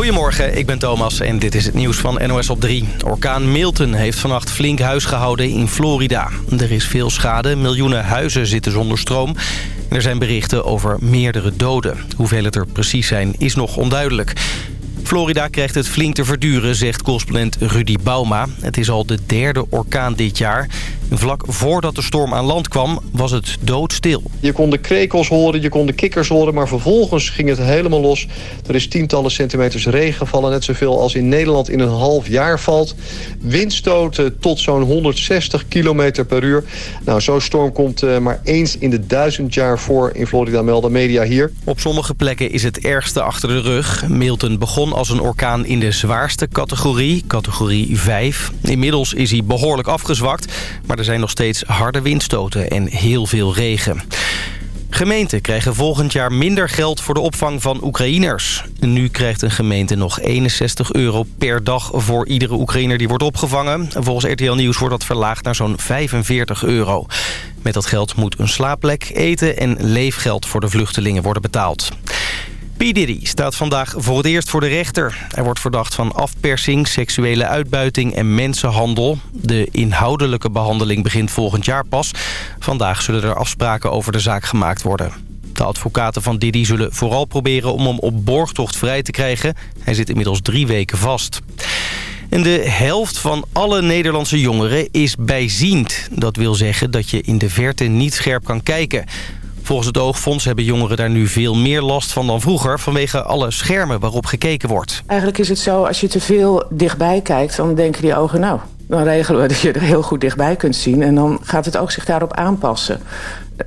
Goedemorgen, ik ben Thomas en dit is het nieuws van NOS op 3. Orkaan Milton heeft vannacht flink huis gehouden in Florida. Er is veel schade, miljoenen huizen zitten zonder stroom. Er zijn berichten over meerdere doden. Hoeveel het er precies zijn is nog onduidelijk. Florida krijgt het flink te verduren, zegt correspondent Rudy Bauma. Het is al de derde orkaan dit jaar. Vlak voordat de storm aan land kwam, was het doodstil. Je kon de krekels horen, je kon de kikkers horen... maar vervolgens ging het helemaal los. Er is tientallen centimeters regen gevallen... net zoveel als in Nederland in een half jaar valt. Windstoten tot zo'n 160 km per uur. Nou, zo'n storm komt uh, maar eens in de duizend jaar voor in Florida, melden media hier. Op sommige plekken is het ergste achter de rug. Milton begon als een orkaan in de zwaarste categorie, categorie 5. Inmiddels is hij behoorlijk afgezwakt... maar er zijn nog steeds harde windstoten en heel veel regen. Gemeenten krijgen volgend jaar minder geld voor de opvang van Oekraïners. Nu krijgt een gemeente nog 61 euro per dag voor iedere Oekraïner die wordt opgevangen. Volgens RTL Nieuws wordt dat verlaagd naar zo'n 45 euro. Met dat geld moet een slaapplek, eten en leefgeld voor de vluchtelingen worden betaald. P. Diddy staat vandaag voor het eerst voor de rechter. Hij wordt verdacht van afpersing, seksuele uitbuiting en mensenhandel. De inhoudelijke behandeling begint volgend jaar pas. Vandaag zullen er afspraken over de zaak gemaakt worden. De advocaten van Diddy zullen vooral proberen om hem op borgtocht vrij te krijgen. Hij zit inmiddels drie weken vast. En de helft van alle Nederlandse jongeren is bijziend. Dat wil zeggen dat je in de verte niet scherp kan kijken. Volgens het Oogfonds hebben jongeren daar nu veel meer last van dan vroeger... vanwege alle schermen waarop gekeken wordt. Eigenlijk is het zo, als je te veel dichtbij kijkt... dan denken die ogen, nou, dan regelen we dat je er heel goed dichtbij kunt zien... en dan gaat het oog zich daarop aanpassen.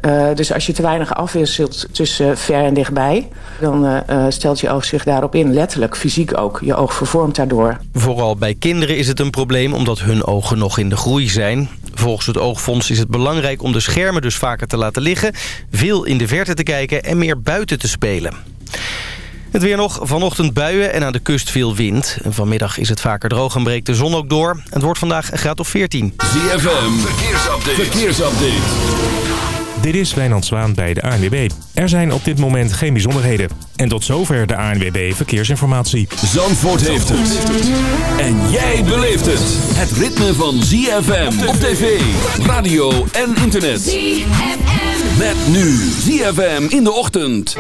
Uh, dus als je te weinig afwisselt tussen ver en dichtbij... dan uh, stelt je oog zich daarop in, letterlijk, fysiek ook. Je oog vervormt daardoor. Vooral bij kinderen is het een probleem omdat hun ogen nog in de groei zijn. Volgens het Oogfonds is het belangrijk om de schermen dus vaker te laten liggen... veel in de verte te kijken en meer buiten te spelen. Het weer nog. Vanochtend buien en aan de kust veel wind. Vanmiddag is het vaker droog en breekt de zon ook door. Het wordt vandaag een graad of 14. ZFM, verkeersupdate. verkeersupdate. Dit is Wijnand Zwaan bij de ANWB. Er zijn op dit moment geen bijzonderheden. En tot zover de ANWB Verkeersinformatie. Zandvoort heeft het. En jij beleeft het. Het ritme van ZFM op tv, radio en internet. ZFM. Met nu ZFM in de ochtend.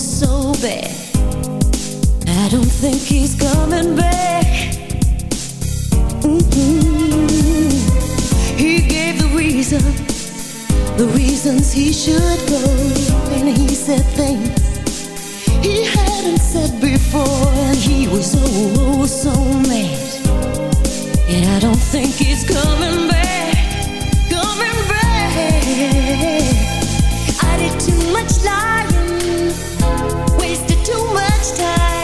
so bad. I don't think he's coming back. Mm-hmm. He gave the the reasons he should go, and he said things he hadn't said before, and he was oh so mad. And I don't think he's coming back, coming back. I did too much lying. Wasted too much time.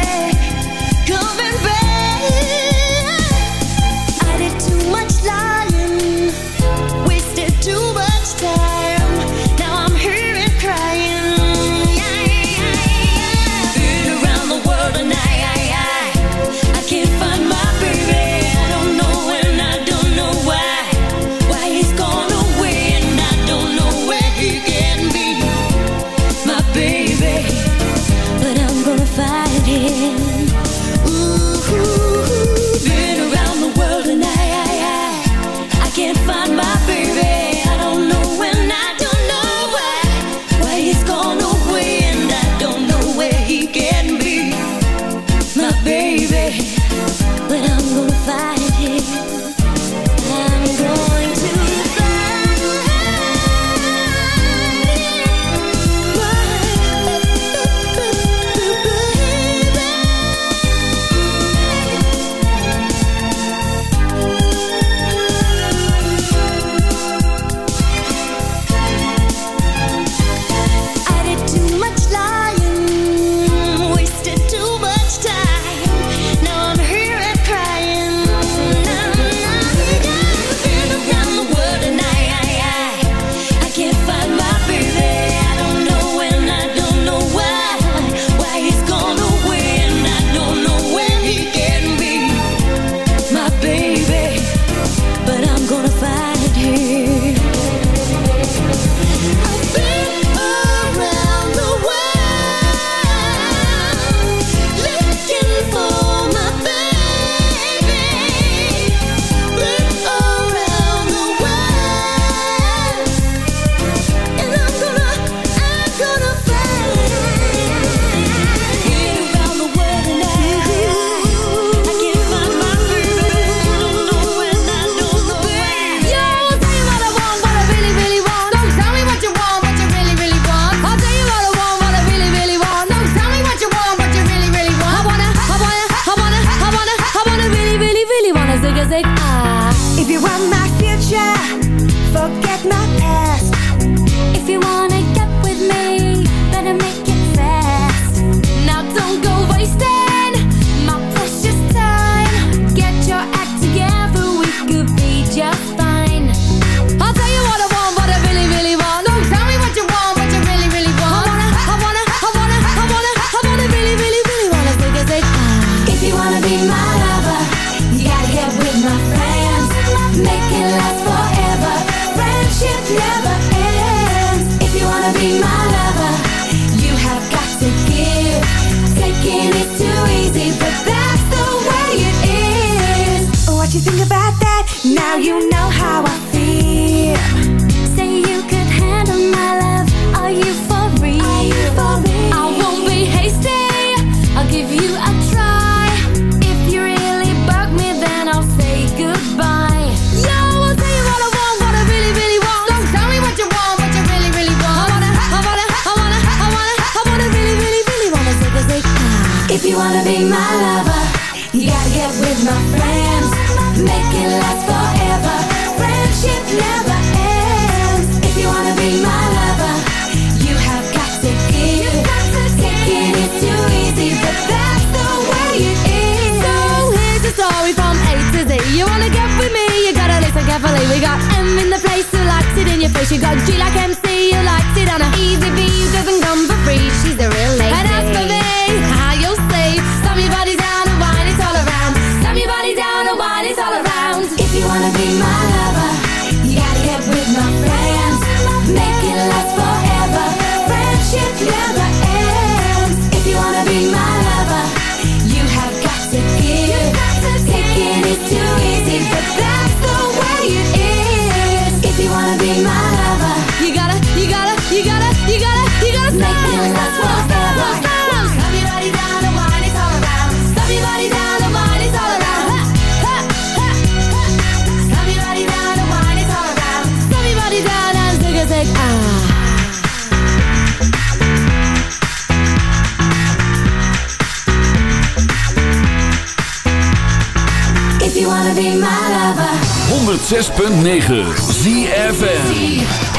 106.9 ZFM.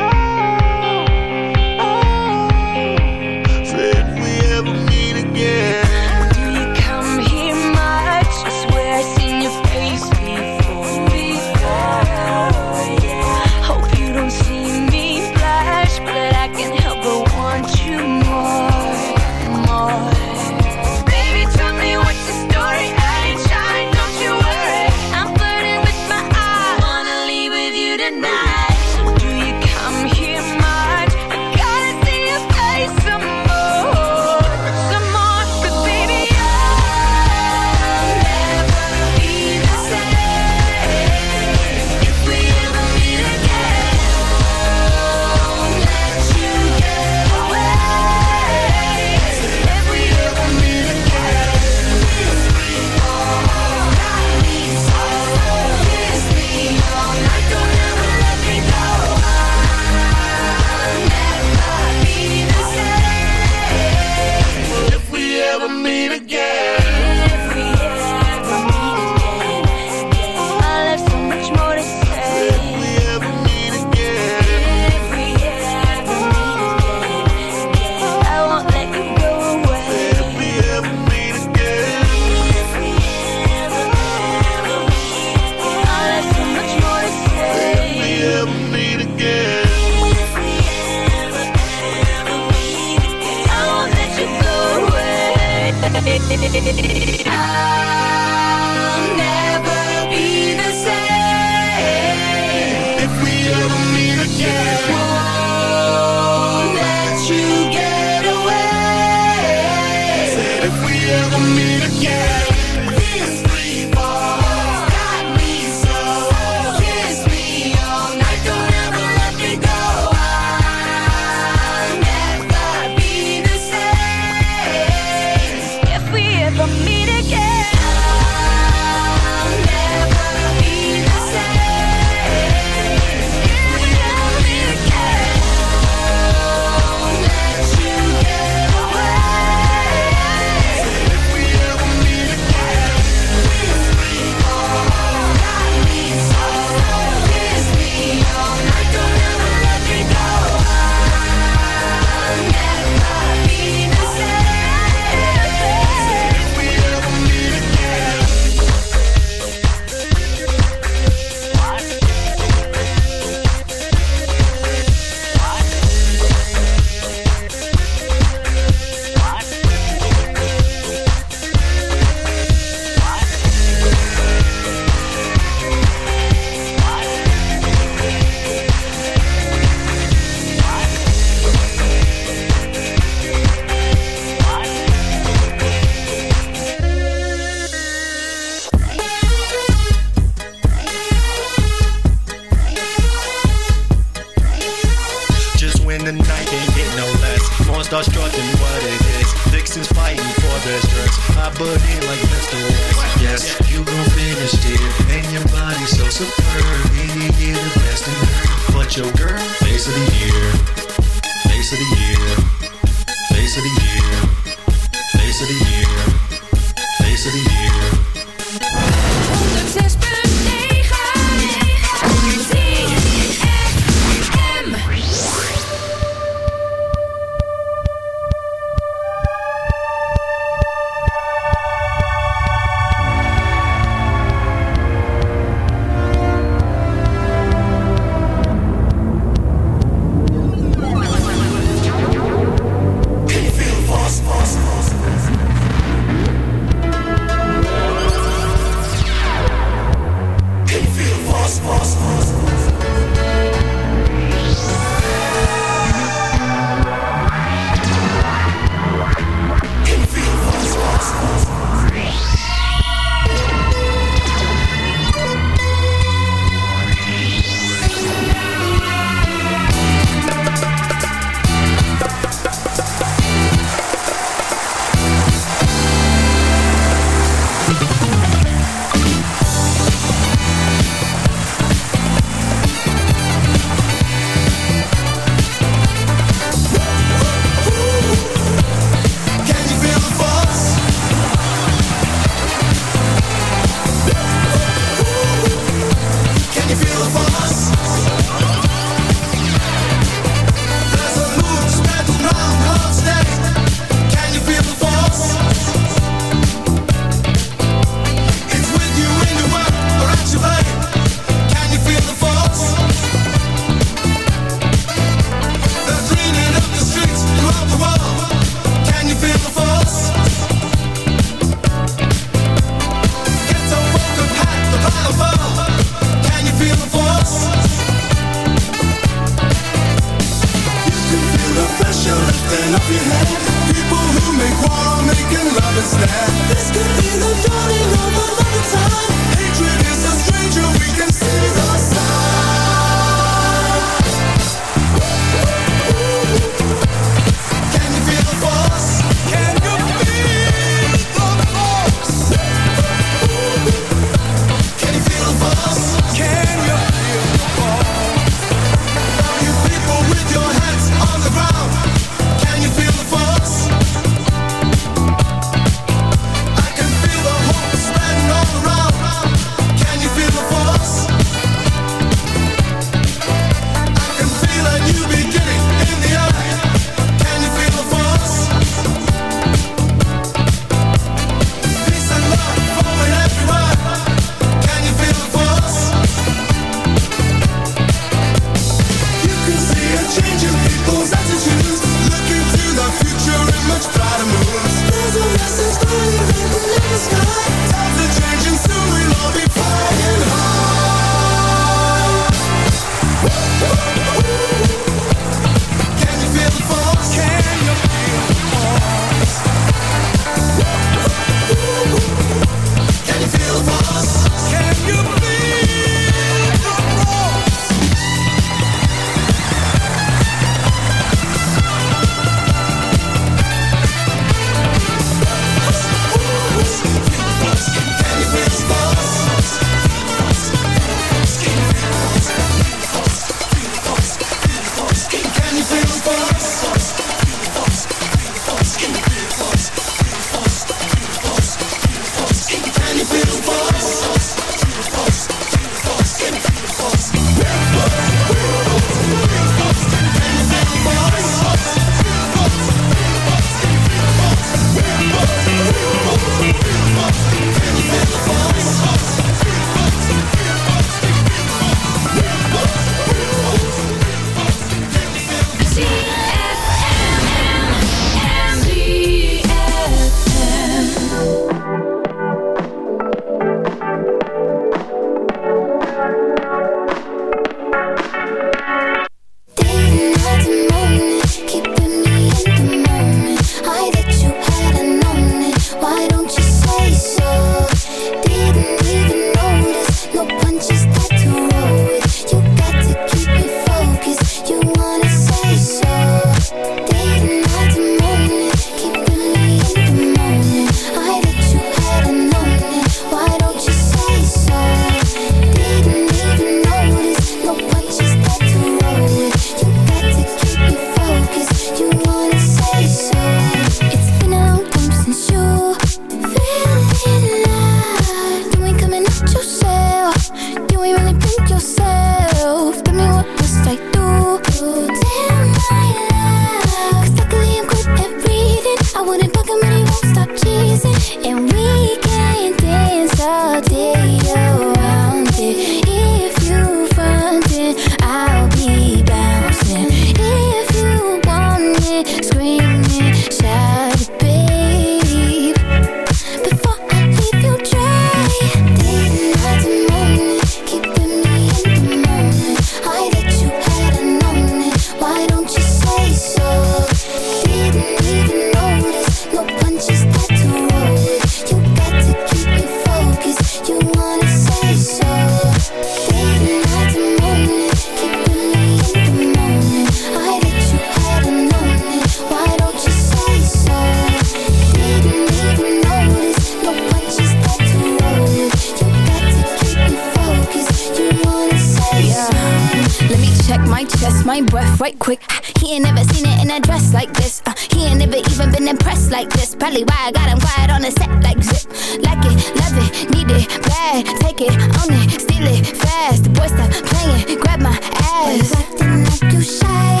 Right quick. He ain't never seen it in a dress like this. Uh, he ain't never even been impressed like this. Probably why I got him quiet on the set like zip. Like it, love it, need it, bad. Take it, own it, steal it, fast. The boy stop playing, grab my ass. Acting like you shy.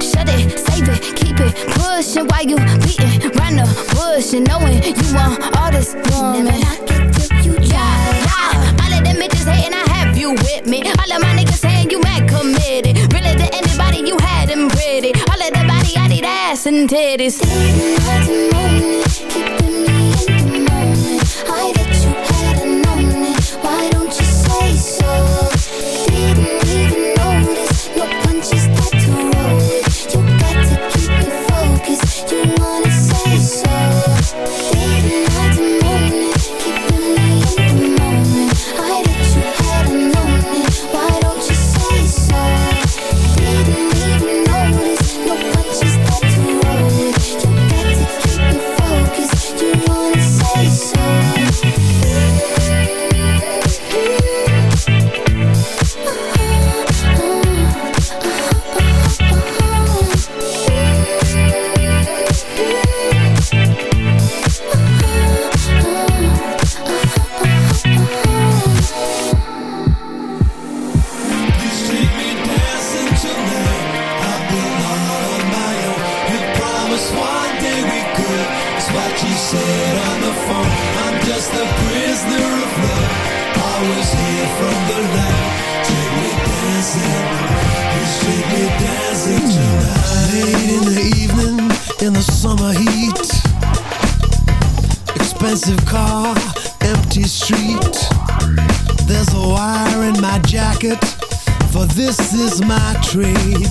Shut it, save it, keep it pushing while you beating round the bush and knowing you want all this woman. Yeah, yeah. All of them bitches hating, I have you with me. All of my niggas saying you ass and titties. For this is my trade.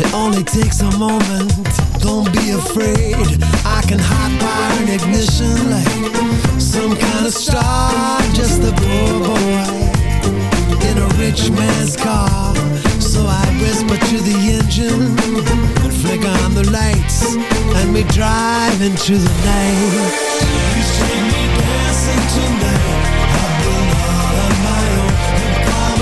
It only takes a moment, don't be afraid. I can hot wire an ignition like some kind of star. Just a poor boy in a rich man's car. So I whisper to the engine and flick on the lights, and we drive into the night. You see me dancing tonight.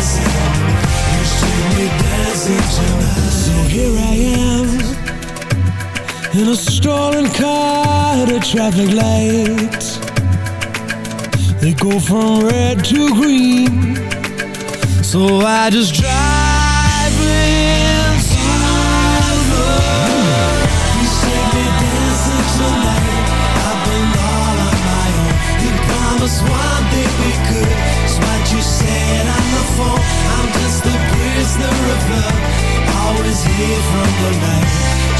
So here I am. In a stolen car at a traffic light. They go from red to green. So I just drive From the night.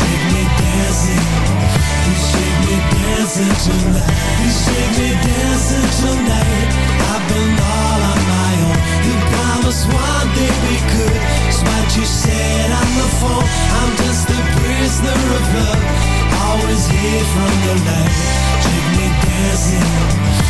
Take me dancing. You me dancing tonight. You me dancing tonight. I've been all on my own. You promised one we could. You said on the phone. I'm just a prisoner of love. Always from the night. Take me dancing.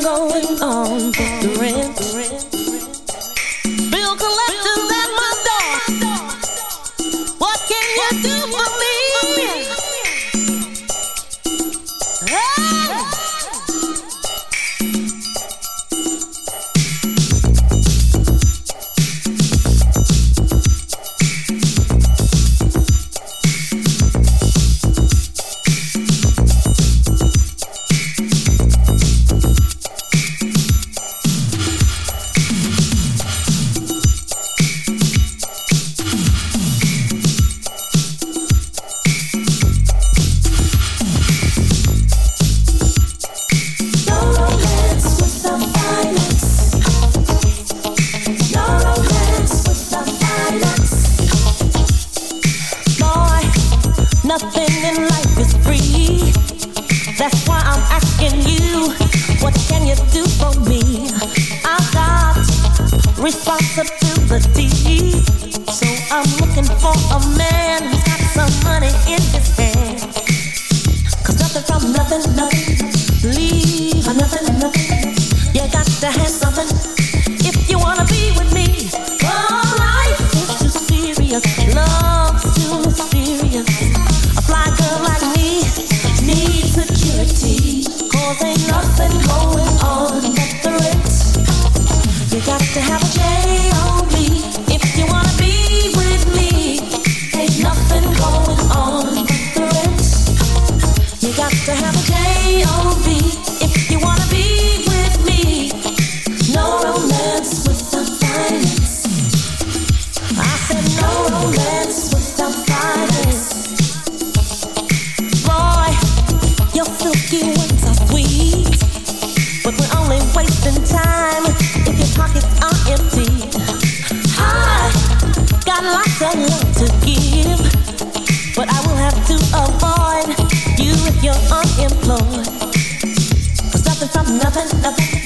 going on the rent. Nothing nothing,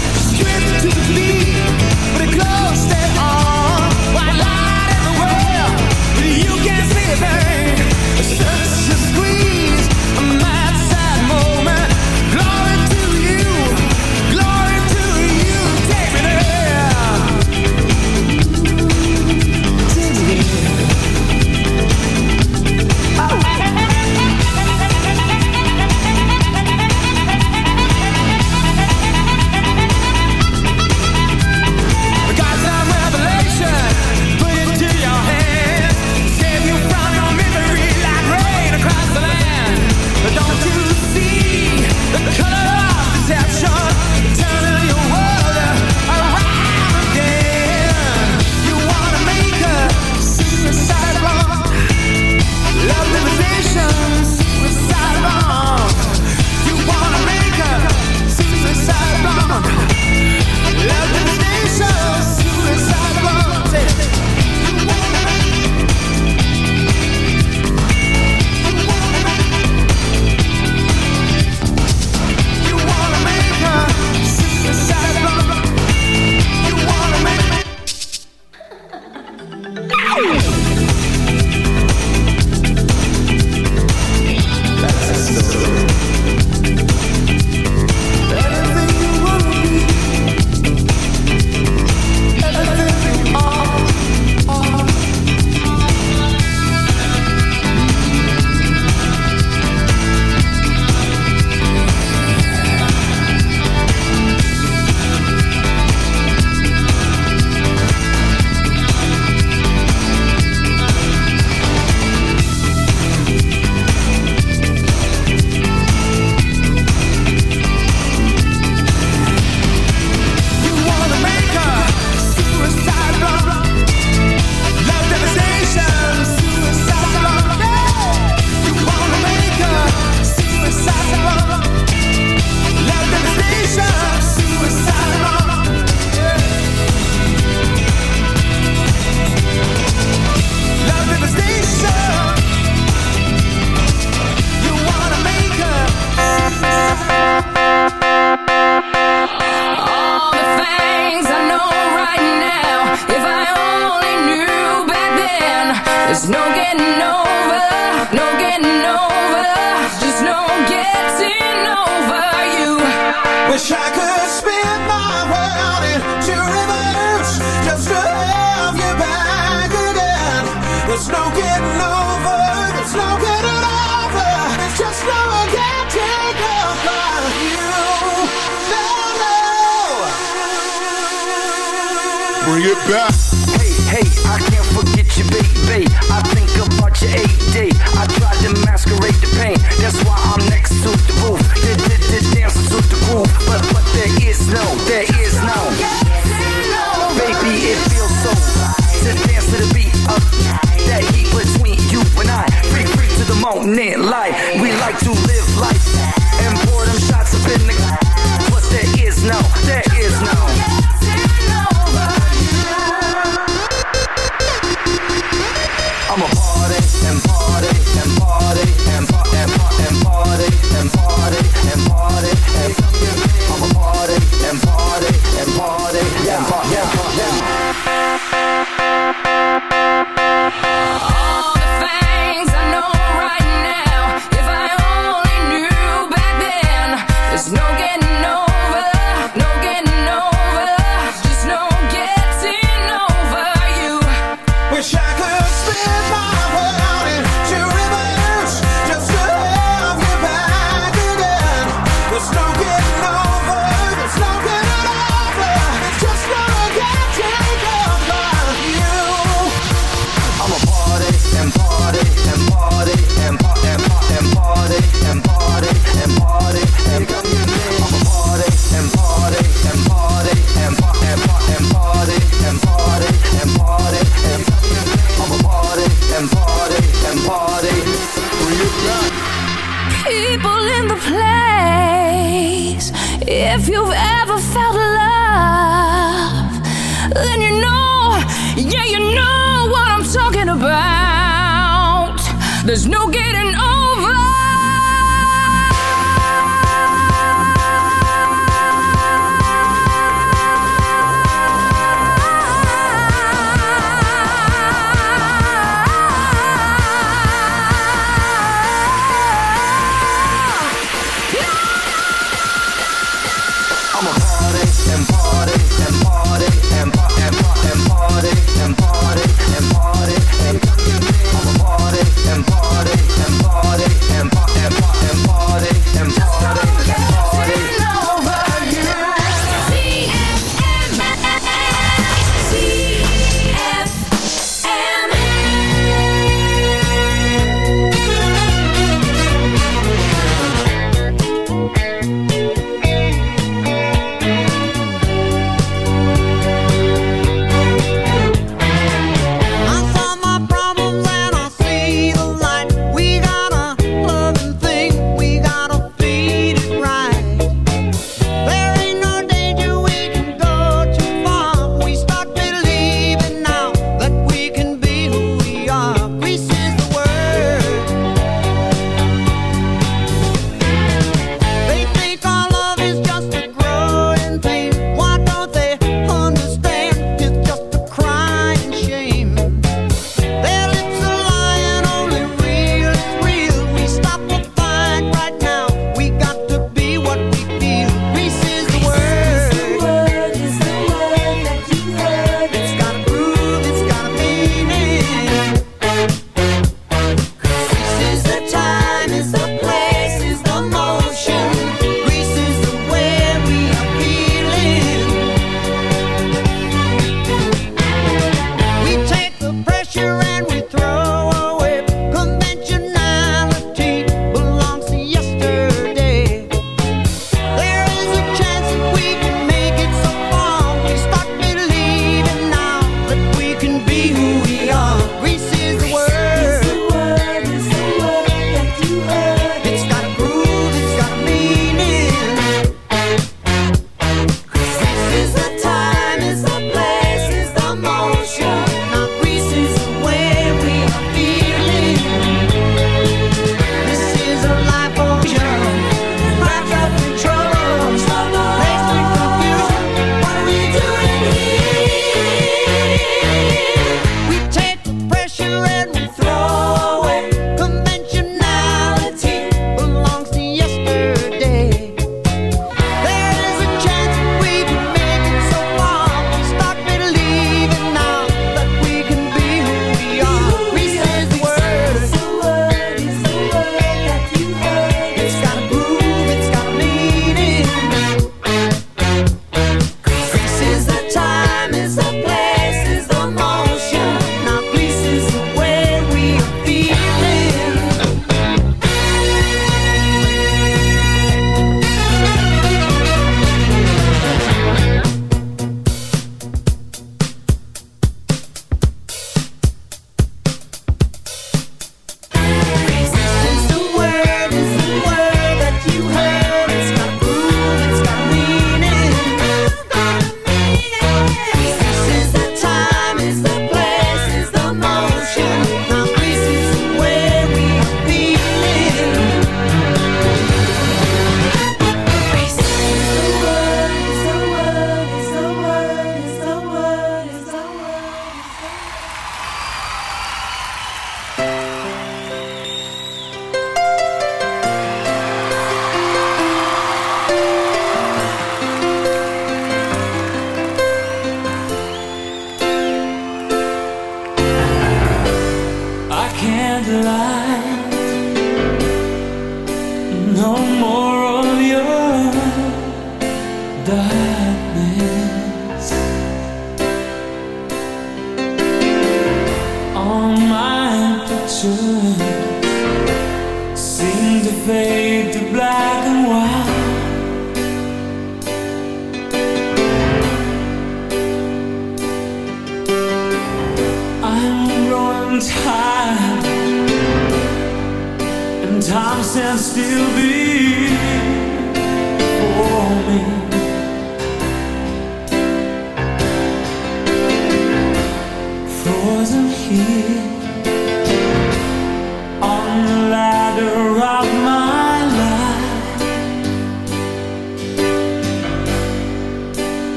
better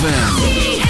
ZFM.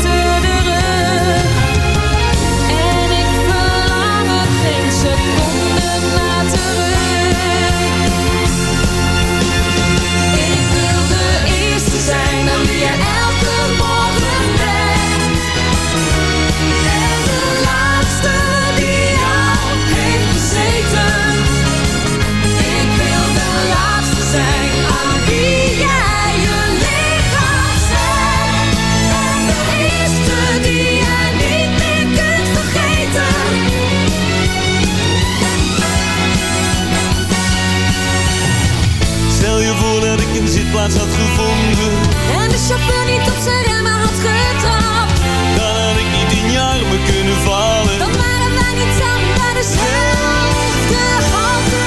een zitplaats had gevonden. En de chauffeur niet op zijn remmen had getrapt. Dan had ik niet in je armen kunnen vallen. Dan waren wij niet samen bij dezelfde halte.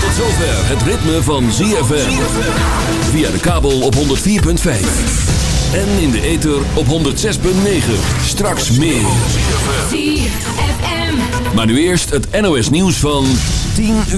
Tot zover het ritme van ZFM. Via de kabel op 104.5. En in de ether op 106.9. Straks meer. ZFM. Maar nu eerst het NOS nieuws van 10 uur.